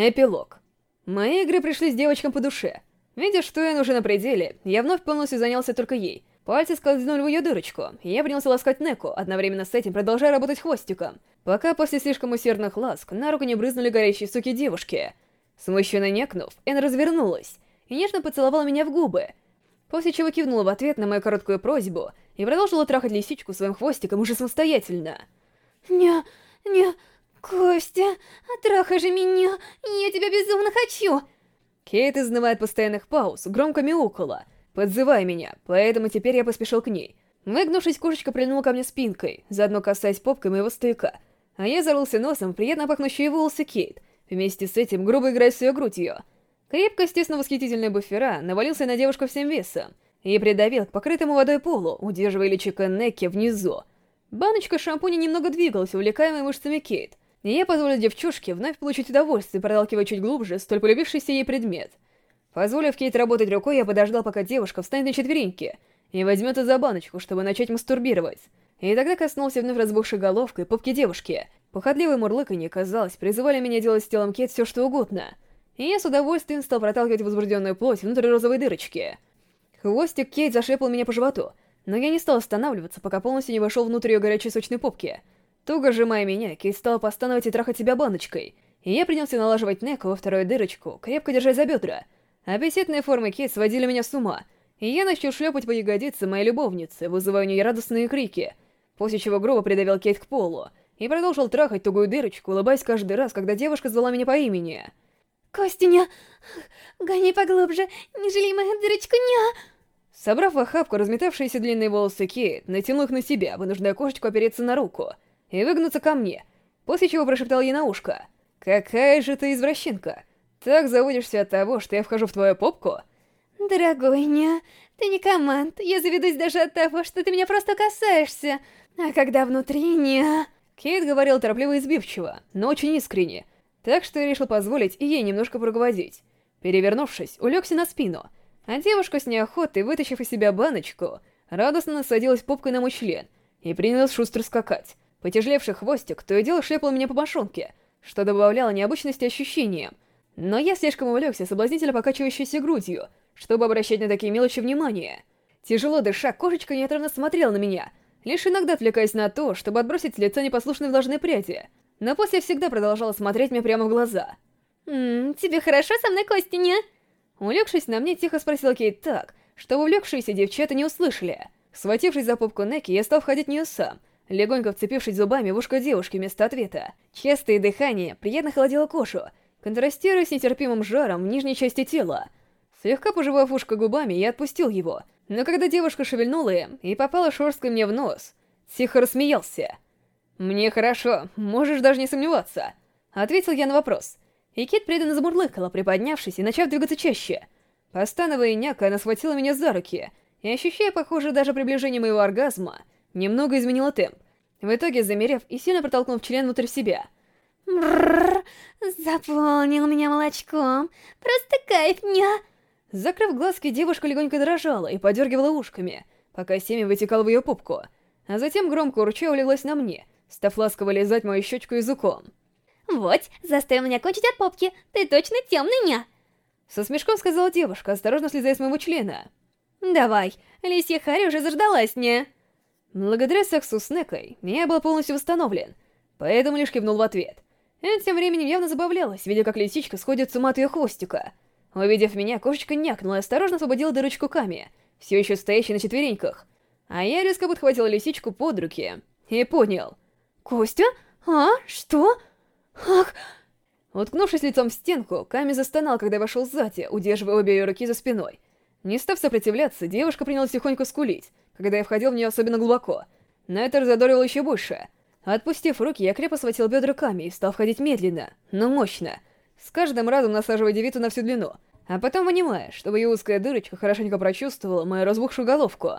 Эпилог. Мои игры пришли с девочкам по душе. Видя, что я уже на пределе, я вновь полностью занялся только ей. Пальцы скользнули в ее дырочку, и я принялся ласкать Неку, одновременно с этим продолжая работать хвостиком, пока после слишком усердных ласк на руку не брызнули горящие суки девушки. Смущенно некнув, Эн развернулась и нежно поцеловала меня в губы, после чего кивнула в ответ на мою короткую просьбу и продолжила трахать лисичку своим хвостиком уже самостоятельно. «Не, не, Костя, отрахай же меня, я тебя безумно хочу!» Кейт изнывает постоянных пауз, громко мяукала, подзывая меня, поэтому теперь я поспешил к ней. Выгнувшись, кошечка прильнула ко мне спинкой, заодно касаясь попкой моего стояка, а я зарылся носом в приятно пахнущие волосы Кейт, вместе с этим грубо играя с ее грудью. Крепко, естественно, восхитительная буфера навалился на девушку всем весом и придавил к покрытому водой полу, удерживая личико Некки внизу. Баночка шампуня немного двигалась, увлекаемой мышцами Кейт, и я позволил девчушке вновь получить удовольствие, проталкивая чуть глубже столь полюбившийся ей предмет. Позволив Кейт работать рукой, я подождал, пока девушка встанет на четвереньки и возьмется за баночку, чтобы начать мастурбировать. И тогда коснулся вновь разбухшей головкой попки девушки. Походливые мурлыканье, казалось, призывали меня делать с телом Кейт все что угодно. И я с удовольствием стал проталкивать возбужденную плоть внутрь розовой дырочки. Хвостик Кейт зашлепал меня по животу, но я не стал останавливаться, пока полностью не вошел внутрь ее горячей сочной попки — Туго сжимая меня, Кейт стала постановать и трахать себя баночкой, и я принялся налаживать Неку во вторую дырочку, крепко держась за бедра. Аппетитные формы Кейт сводили меня с ума, и я начал шлепать по ягодице моей любовницы, вызывая у нее радостные крики, после чего грубо придавил Кейт к полу, и продолжил трахать тугую дырочку, улыбаясь каждый раз, когда девушка звала меня по имени. «Костяня, гони поглубже, не жалей мою дырочку, ня!» Собрав в охапку разметавшиеся длинные волосы Кейт, натянул их на себя, вынуждая кошечку опереться на руку — и выгнуться ко мне, после чего прошептал ей на ушко. «Какая же ты извращенка! Так заводишься от того, что я вхожу в твою попку?» «Дорогой, не, ты не команд, я заведусь даже от того, что ты меня просто касаешься, а когда внутри не...» Кейт говорил торопливо и избивчиво, но очень искренне, так что я решил позволить и ей немножко проговорить. Перевернувшись, улегся на спину, а девушка с неохотой, вытащив из себя баночку, радостно насадилась попкой на мой член и принялась шустро скакать. Потяжелевший хвостик то и дело шлепал меня по башонке, что добавляло необычности ощущениям. Но я слишком увлекся соблазнительно покачивающейся грудью, чтобы обращать на такие мелочи внимание. Тяжело дыша, кошечка неотрывно смотрела на меня, лишь иногда отвлекаясь на то, чтобы отбросить с лица непослушные влажные пряди. Но после всегда продолжала смотреть мне прямо в глаза. «Ммм, тебе хорошо со мной, Костиня?» Улегшись на мне, тихо спросила Кейт так, чтобы увлекшиеся девчата не услышали. Схватившись за попку Неки, я стал входить в нее сам, легонько вцепившись зубами в ушко девушки вместо ответа. Частое дыхание приятно холодило кошу, контрастируя с нетерпимым жаром в нижней части тела. Слегка пожевав ушко губами, я отпустил его, но когда девушка шевельнула им и попала шорсткой мне в нос, тихо рассмеялся. «Мне хорошо, можешь даже не сомневаться», — ответил я на вопрос. И Кит преданно замурлыкала, приподнявшись и начав двигаться чаще. Постановая няка, она схватила меня за руки, и, ощущая, похоже, даже приближение моего оргазма, — немного изменила темп. В итоге, замерев и сильно протолкнув член внутрь себя. Брррр, заполнил меня молочком. Просто кайф, ня. Закрыв глазки, девушка легонько дрожала и подергивала ушками, пока семя вытекало в ее попку. А затем громко урча улеглась на мне, став ласково лизать мою щечку языком. «Вот, заставил меня кончить от попки, ты точно темный, ня!» Со смешком сказала девушка, осторожно слезая с моего члена. «Давай, лисья Хари уже заждалась, ня!» Благодаря сексу с Некой я был полностью восстановлен, поэтому лишь кивнул в ответ. Энн тем временем явно забавлялась, видя как лисичка сходит с ума от ее хвостика. Увидев меня, кошечка някнула и осторожно освободила дырочку Ками, все еще стоящей на четвереньках. А я резко подхватил лисичку под руки и понял. «Костя? А? Что? Ах...» Уткнувшись лицом в стенку, Ками застонал, когда вошел сзади, удерживая обе ее руки за спиной. Не став сопротивляться, девушка принялась тихонько скулить, когда я входил в нее особенно глубоко. Но это разодорило еще больше. Отпустив руки, я крепко схватил бедра Ками и стал входить медленно, но мощно, с каждым разом насаживая девицу на всю длину, а потом вынимая, чтобы ее узкая дырочка хорошенько прочувствовала мою разбухшую головку.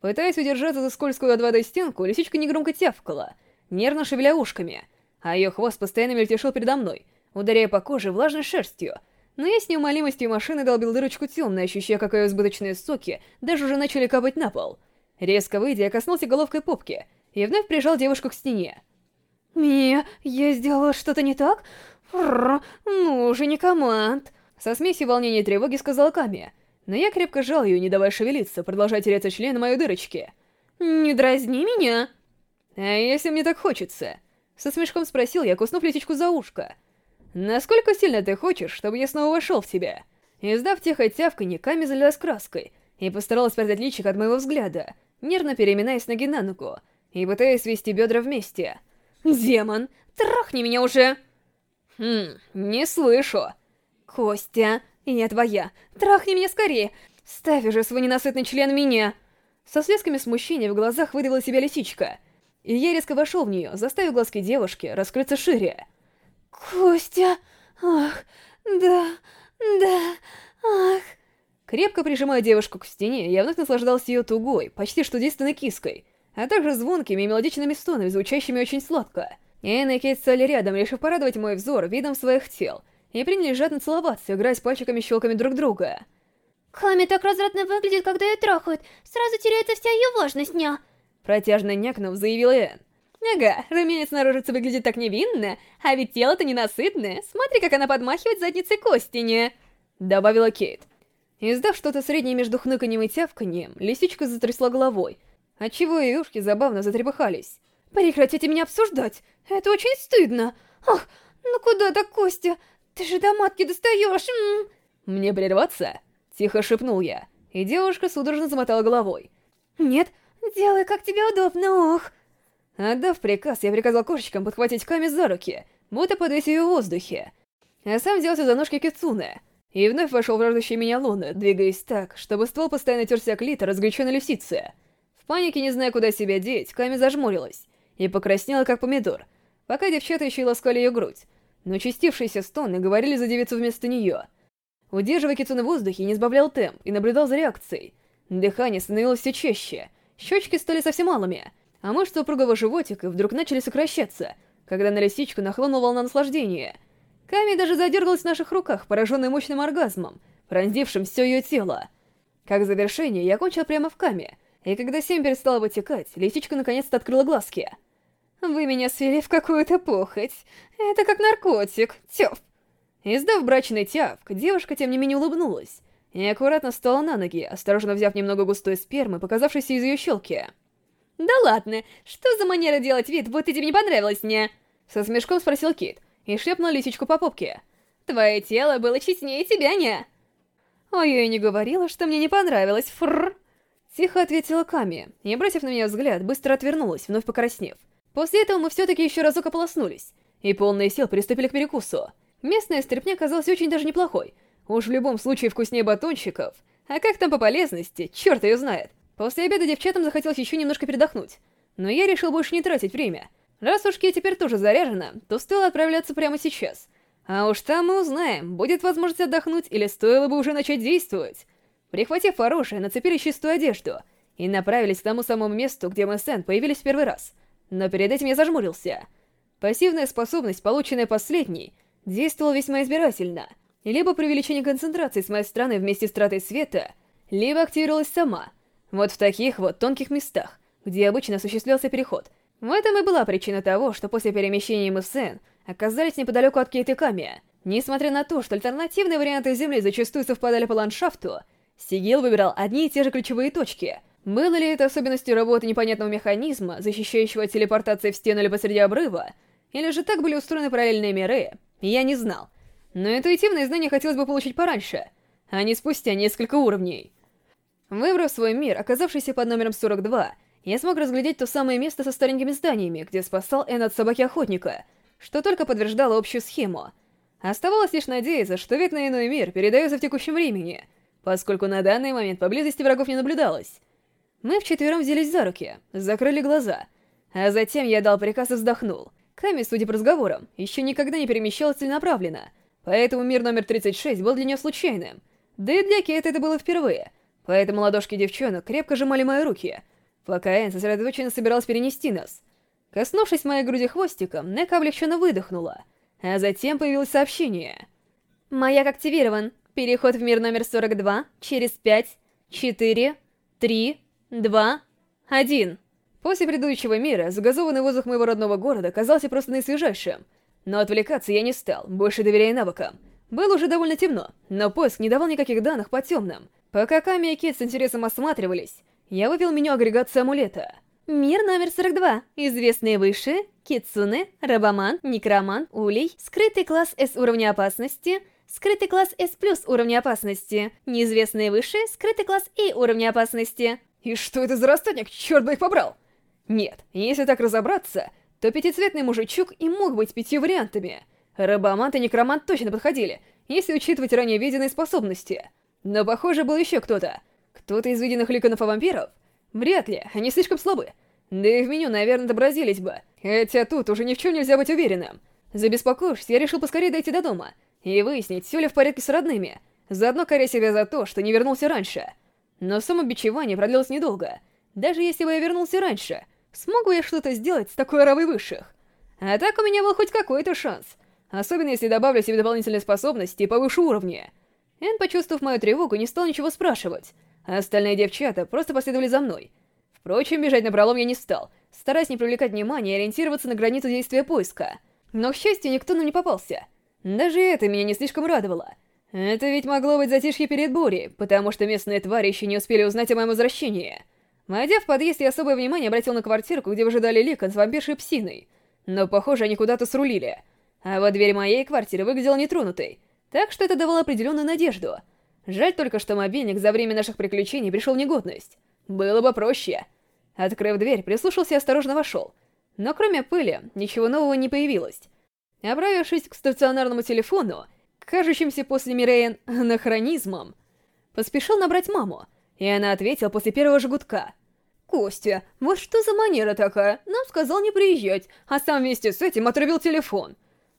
Пытаясь удержаться за скользкую от воды стенку, лисичка негромко тявкала, нервно шевеля ушками, а ее хвост постоянно мельтешил передо мной, ударяя по коже влажной шерстью, но я с неумолимостью машины долбил дырочку темной, ощущая, как ее избыточные соки даже уже начали капать на пол — Резко выйдя, коснулся головкой попки и вновь прижал девушку к стене. «Мия, я сделала что-то не так? Фррр, ну уже не команд. Со смесью волнения и тревоги сказала Ками. Но я крепко жал ее, не давая шевелиться, продолжая тереться член моей дырочке. «Не дразни меня!» «А если мне так хочется?» Со смешком спросил я, куснув лисичку за ушко. «Насколько сильно ты хочешь, чтобы я снова вошел в тебя?» Издав тихое тявканье, Ками залилась краской и постаралась спрятать личик от моего взгляда, нервно переминаясь ноги на ногу и пытаясь свести бедра вместе. «Демон, трахни меня уже!» «Хм, не слышу». «Костя, я твоя, трахни меня скорее! Ставь уже свой ненасытный член меня!» Со слезками смущения в глазах выдавила себя лисичка, и я резко вошел в нее, заставив глазки девушки раскрыться шире. «Костя! Ах, да, да, ах!» Крепко прижимая девушку к стене, я вновь наслаждался ее тугой, почти что действенной киской, а также звонкими и мелодичными стонами, звучащими очень сладко. Энн и Кейт стали рядом, решив порадовать мой взор видом своих тел, и принялись жадно целоваться, играя с пальчиками-щелками друг друга. Ками так развратно выглядит, когда ее трахают, сразу теряется вся ее важность, ня. Протяжно някнув, заявила Энн. Ага, румянец наружица выглядит так невинно, а ведь тело-то ненасытное. Смотри, как она подмахивает задницей Костине. Добавила Кейт. Издав что-то среднее между хныканьем и тявканьем, лисичка затрясла головой, отчего ее ушки забавно затрепыхались. «Прекратите меня обсуждать! Это очень стыдно! Ах, ну куда так, Костя? Ты же до матки достаешь!» М -м. «Мне прерваться?» — тихо шепнул я, и девушка судорожно замотала головой. «Нет, делай, как тебе удобно, ох!» Отдав приказ, я приказал кошечкам подхватить Ками за руки, будто подвесив ее в воздухе. А сам взялся за ножки Кицуне, и вновь вошел в жаждущий меня луна, двигаясь так, чтобы ствол постоянно терся клита разгоряченной лисицы. В панике, не зная, куда себя деть, Ками зажмурилась и покраснела, как помидор, пока девчата еще и ласкали ее грудь, но участившиеся стоны говорили за девицу вместо нее. Удерживая Кицуны в воздухе, не сбавлял темп и наблюдал за реакцией. Дыхание становилось все чаще, щечки стали совсем малыми, а мышцы упругого животика вдруг начали сокращаться, когда на лисичку нахлынула волна наслаждения — Ками даже задергалась в наших руках, пораженная мощным оргазмом, пронзившим все ее тело. Как завершение, я кончил прямо в Каме, и когда семь перестала вытекать, лисичка наконец-то открыла глазки. «Вы меня свели в какую-то похоть. Это как наркотик. Тёф!» Издав брачный тявк, девушка тем не менее улыбнулась и аккуратно встала на ноги, осторожно взяв немного густой спермы, показавшейся из ее щелки. «Да ладно, что за манера делать вид, будто тебе не понравилось мне?» Со смешком спросил Кит, и шлепнул лисичку по попке. «Твое тело было честнее тебя, не?» «Ой, я не говорила, что мне не понравилось, фрррр!» Тихо ответила Ками, и, бросив на меня взгляд, быстро отвернулась, вновь покраснев. После этого мы все-таки еще разок ополоснулись, и полные сил приступили к перекусу. Местная стряпня казалась очень даже неплохой. Уж в любом случае вкуснее батончиков. А как там по полезности, черт ее знает. После обеда девчатам захотелось еще немножко передохнуть. Но я решил больше не тратить время. Раз уж Ки теперь тоже заряжена, то стоило отправляться прямо сейчас. А уж там мы узнаем, будет возможность отдохнуть или стоило бы уже начать действовать. Прихватив оружие, нацепили чистую одежду и направились к тому самому месту, где мы с Эн появились в первый раз. Но перед этим я зажмурился. Пассивная способность, полученная последней, действовала весьма избирательно. Либо при увеличении концентрации с моей стороны вместе с тратой света, либо активировалась сама. Вот в таких вот тонких местах, где обычно осуществлялся переход — в этом и была причина того, что после перемещения мы в Сен оказались неподалеку от Кейтеками. Несмотря на то, что альтернативные варианты Земли зачастую совпадали по ландшафту, Сигил выбирал одни и те же ключевые точки. Было ли это особенностью работы непонятного механизма, защищающего от телепортации в стену или посреди обрыва, или же так были устроены параллельные миры, я не знал. Но интуитивные знания хотелось бы получить пораньше, а не спустя несколько уровней. Выбрав свой мир, оказавшийся под номером 42, я смог разглядеть то самое место со старенькими зданиями, где спасал Энн от собаки-охотника, что только подтверждало общую схему. Оставалось лишь надеяться, что вид на иной мир передается в текущем времени, поскольку на данный момент поблизости врагов не наблюдалось. Мы вчетвером взялись за руки, закрыли глаза, а затем я дал приказ и вздохнул. Ками, судя по разговорам, еще никогда не перемещалась целенаправленно, поэтому мир номер 36 был для нее случайным. Да и для Кейт это было впервые, поэтому ладошки девчонок крепко сжимали мои руки — пока Энн сосредоточенно собиралась перенести нас. Коснувшись моей груди хвостиком, Нека облегченно выдохнула, а затем появилось сообщение. «Маяк активирован. Переход в мир номер 42 через 5, 4, 3, 2, 1». После предыдущего мира загазованный воздух моего родного города казался просто наисвежайшим. Но отвлекаться я не стал, больше доверяя навыкам. Было уже довольно темно, но поиск не давал никаких данных по темным. Пока Ками и Кит с интересом осматривались, я вывел меню агрегации амулета. Мир номер 42. Известные выше. Китсуне, Рабаман, Некроман, Улей. Скрытый класс S уровня опасности. Скрытый класс S плюс уровня опасности. Неизвестные выше. Скрытый класс E уровня опасности. И что это за расстатник? Черт бы их побрал! Нет, если так разобраться, то пятицветный мужичок и мог быть пятью вариантами. Рабомант и Некромант точно подходили, если учитывать ранее виденные способности. Но, похоже, был еще кто-то. Кто-то из виденных ликонов и вампиров? Вряд ли, они слишком слабы. Да и в меню, наверное, отобразились бы. Хотя тут уже ни в чем нельзя быть уверенным. Забеспокоившись, я решил поскорее дойти до дома и выяснить, все ли в порядке с родными, заодно коря себя за то, что не вернулся раньше. Но самобичевание продлилось недолго. Даже если бы я вернулся раньше, смогу я что-то сделать с такой оравой высших? А так у меня был хоть какой-то шанс. Особенно если добавлю себе дополнительные способности повыше уровня. Эн, почувствовав мою тревогу, не стал ничего спрашивать, остальные девчата просто последовали за мной. Впрочем, бежать на пролом я не стал, стараясь не привлекать внимания и ориентироваться на границу действия поиска. Но, к счастью, никто нам не попался. Даже это меня не слишком радовало. Это ведь могло быть затишье перед бурей, потому что местные твари еще не успели узнать о моем возвращении. Войдя в подъезд, я особое внимание обратил на квартирку, где выжидали Ликон с вампиршей псиной. Но, похоже, они куда-то срулили. А вот дверь моей квартиры выглядела нетронутой, так что это давало определенную надежду. Жаль только, что мобильник за время наших приключений пришел в негодность. Было бы проще. Открыв дверь, прислушался и осторожно вошел. Но кроме пыли, ничего нового не появилось. Обравившись к стационарному телефону, кажущимся после Мирейн анахронизмом, поспешил набрать маму, и она ответила после первого жгутка. «Костя, вот что за манера такая? Нам сказал не приезжать, а сам вместе с этим отрубил телефон».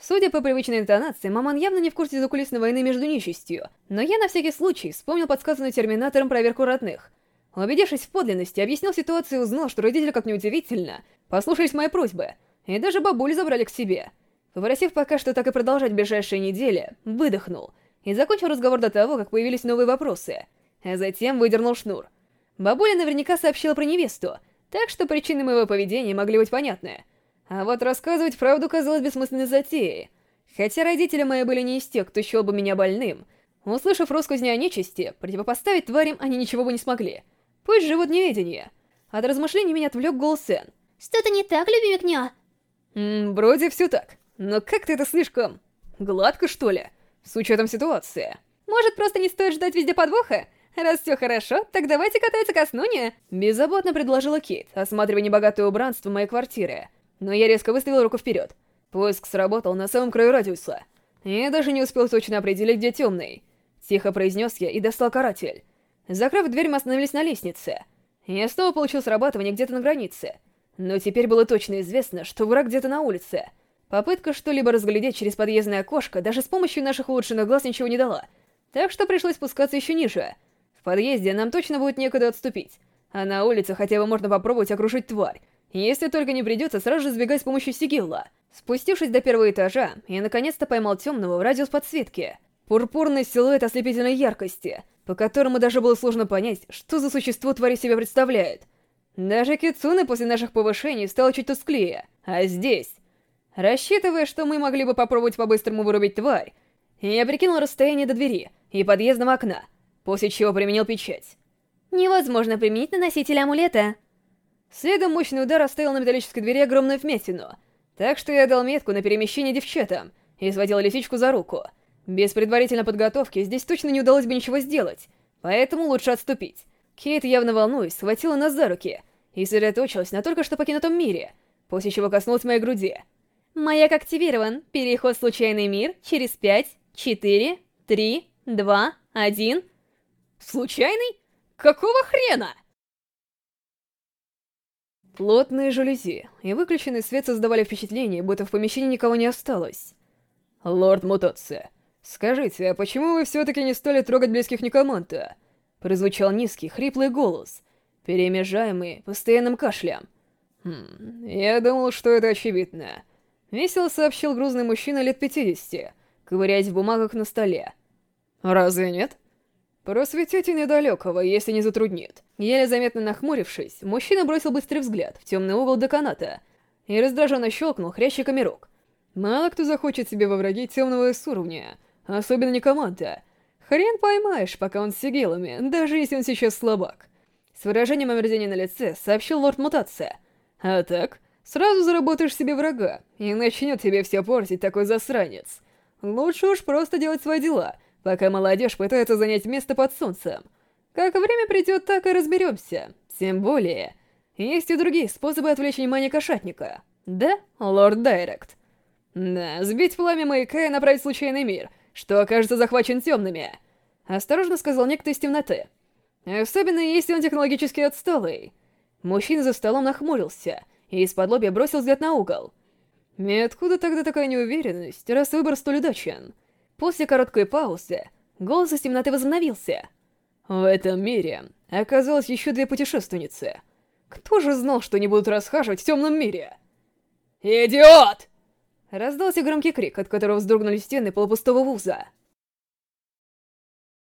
Судя по привычной интонации, Маман явно не в курсе закулисной войны между нечистью, но я на всякий случай вспомнил подсказанную Терминатором проверку родных. Убедившись в подлинности, объяснил ситуацию и узнал, что родители, как неудивительно, послушались моей просьбы, и даже бабуль забрали к себе. Попросив пока что так и продолжать ближайшие недели, выдохнул и закончил разговор до того, как появились новые вопросы, а затем выдернул шнур. Бабуля наверняка сообщила про невесту, так что причины моего поведения могли быть понятны. А вот рассказывать правду казалось бессмысленной затеей. Хотя родители мои были не из тех, кто счел бы меня больным, услышав россказни о нечисти, противопоставить тварям они ничего бы не смогли. Пусть живут неведение. От размышлений меня отвлек голос Сэн. Что-то не так, любимый кня? Ммм, вроде все так. Но как-то это слишком... гладко, что ли? С учетом ситуации. Может, просто не стоит ждать везде подвоха? Раз все хорошо, так давайте кататься ко сну, не? Беззаботно предложила Кейт, осматривая небогатое убранство моей квартиры но я резко выставил руку вперед. Поиск сработал на самом краю радиуса. Я даже не успел точно определить, где темный. Тихо произнес я и достал каратель. Закрыв дверь, мы остановились на лестнице. Я снова получил срабатывание где-то на границе. Но теперь было точно известно, что враг где-то на улице. Попытка что-либо разглядеть через подъездное окошко даже с помощью наших улучшенных глаз ничего не дала. Так что пришлось спускаться еще ниже. В подъезде нам точно будет некуда отступить. А на улице хотя бы можно попробовать окружить тварь. Если только не придется сразу же сбегать с помощью сигилла. Спустившись до первого этажа, я наконец-то поймал темного в радиус подсветки. Пурпурный силуэт ослепительной яркости, по которому даже было сложно понять, что за существо твари себя представляет. Даже Кицуны после наших повышений стало чуть тусклее, а здесь... Рассчитывая, что мы могли бы попробовать по-быстрому вырубить тварь, я прикинул расстояние до двери и подъездного окна, после чего применил печать. Невозможно применить на носителя амулета. Следом мощный удар оставил на металлической двери огромную вмятину, так что я дал метку на перемещение девчатам и сводил лисичку за руку. Без предварительной подготовки здесь точно не удалось бы ничего сделать, поэтому лучше отступить. Кейт, явно волнуясь, схватила нас за руки и сосредоточилась на только что покинутом мире, после чего коснулась моей груди. Маяк активирован. Переход в случайный мир через 5, 4, 3, 2, 1. Случайный? Какого хрена? Плотные жалюзи и выключенный свет создавали впечатление, будто в помещении никого не осталось. «Лорд Мутация, скажите, а почему вы все-таки не стали трогать близких Никоманта?» Прозвучал низкий, хриплый голос, перемежаемый постоянным кашлем. «Хм, я думал, что это очевидно». Весело сообщил грузный мужчина лет 50, ковыряясь в бумагах на столе. «Разве нет?» «Просветите недалекого, если не затруднит». Еле заметно нахмурившись, мужчина бросил быстрый взгляд в темный угол деканата и раздраженно щелкнул хрящиками рук. Мало кто захочет себе во враги темного уровня, особенно не команда. Хрен поймаешь, пока он с сигилами, даже если он сейчас слабак. С выражением омерзения на лице сообщил лорд Мутация. А так, сразу заработаешь себе врага, и начнет тебе все портить такой засранец. Лучше уж просто делать свои дела, пока молодежь пытается занять место под солнцем. Как время придет, так и разберемся. Тем более, есть и другие способы отвлечь внимание кошатника. Да, лорд Дайрект? Да, сбить пламя маяка и направить случайный мир, что окажется захвачен темными. Осторожно сказал некто из темноты. Особенно если он технологически отсталый. Мужчина за столом нахмурился и из-под лобья бросил взгляд на угол. И откуда тогда такая неуверенность, раз выбор столь удачен? После короткой паузы голос из темноты возобновился. В этом мире оказалось еще две путешественницы. Кто же знал, что они будут расхаживать в темном мире? «Идиот!» Раздался громкий крик, от которого вздрогнули стены полупустого вуза.